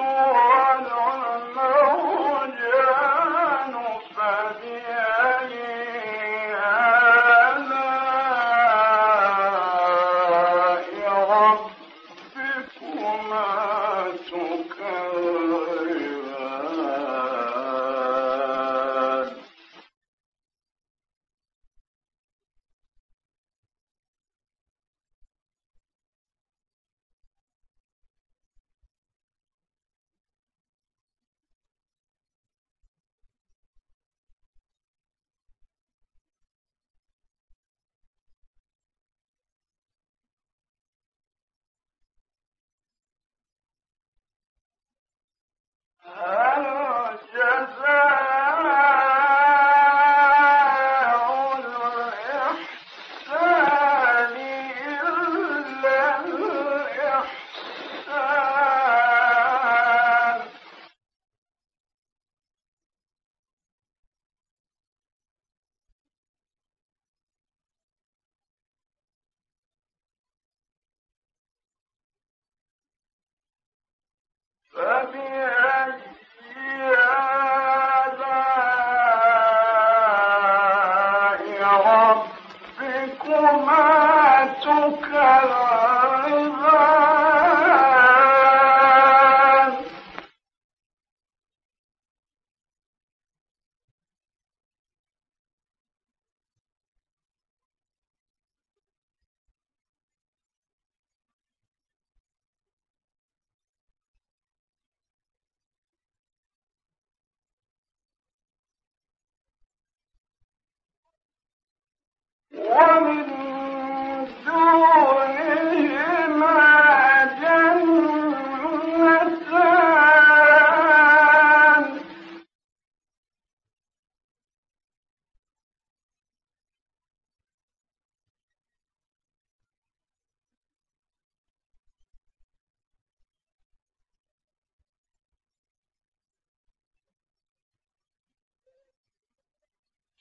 soul. Uh-huh.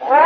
Oh!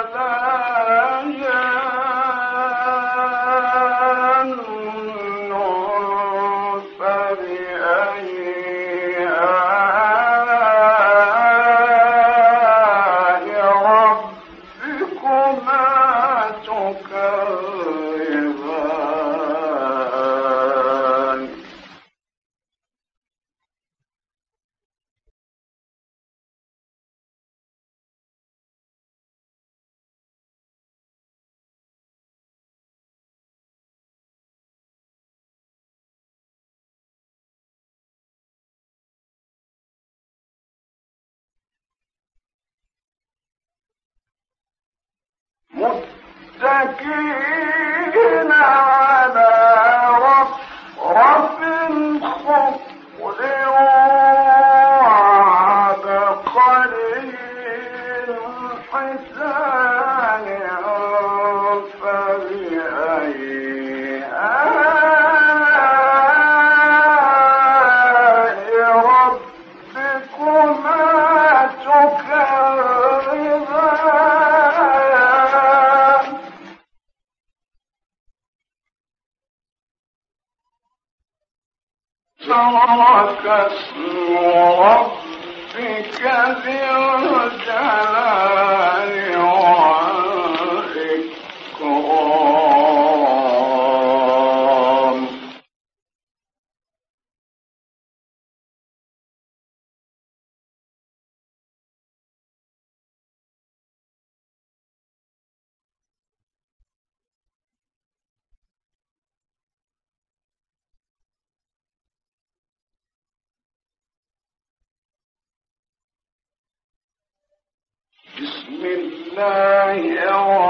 على Yeah. الله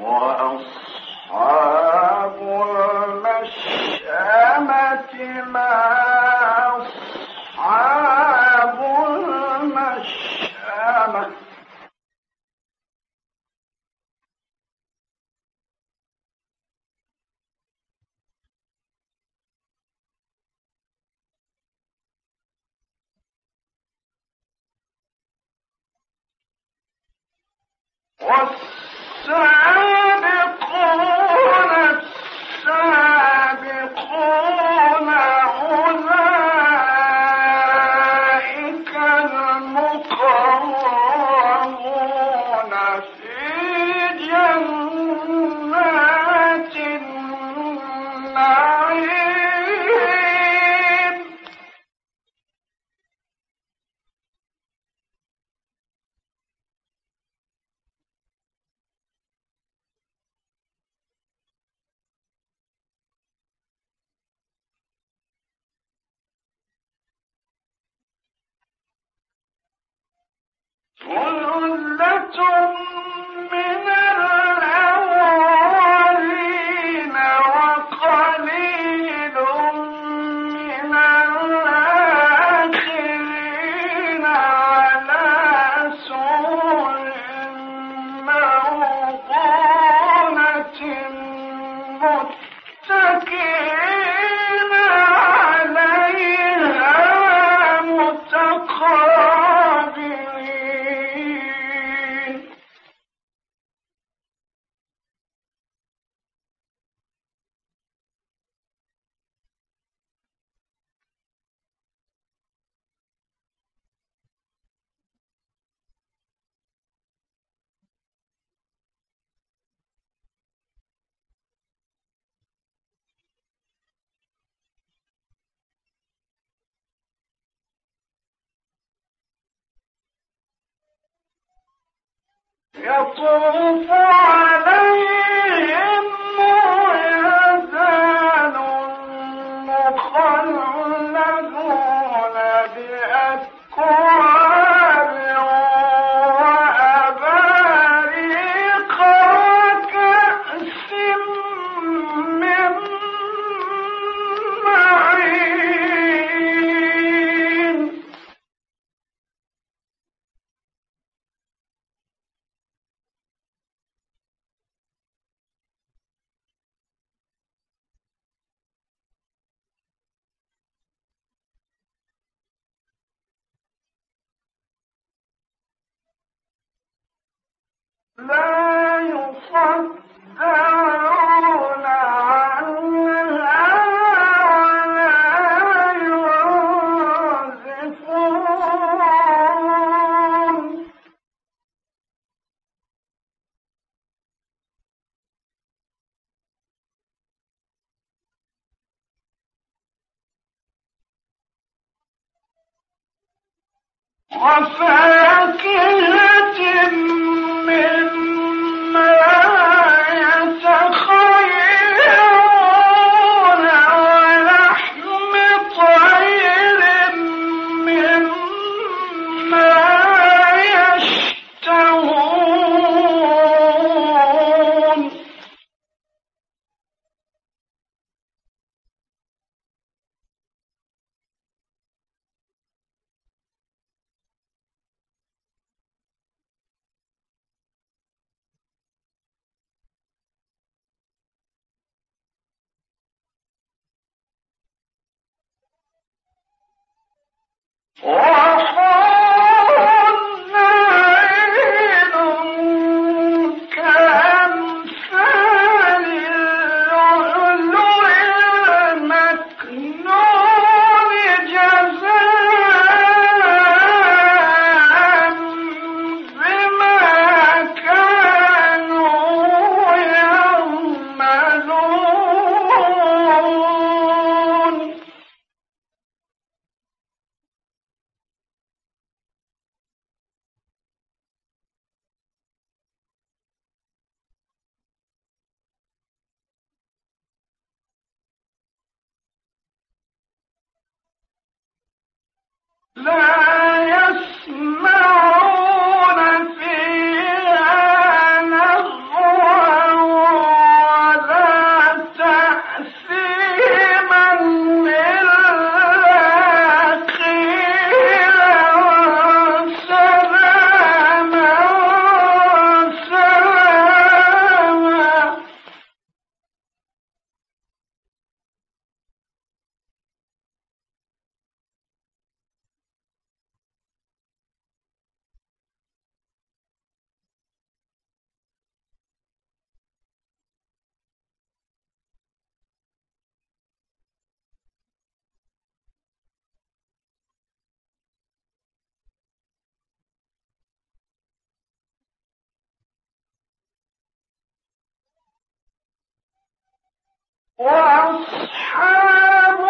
وأصحاب المشأمة ما أصحاب المشأمة. What's فأصبح يطوف عليهم وفاكهة مما وحور لا يسمع وأصحاب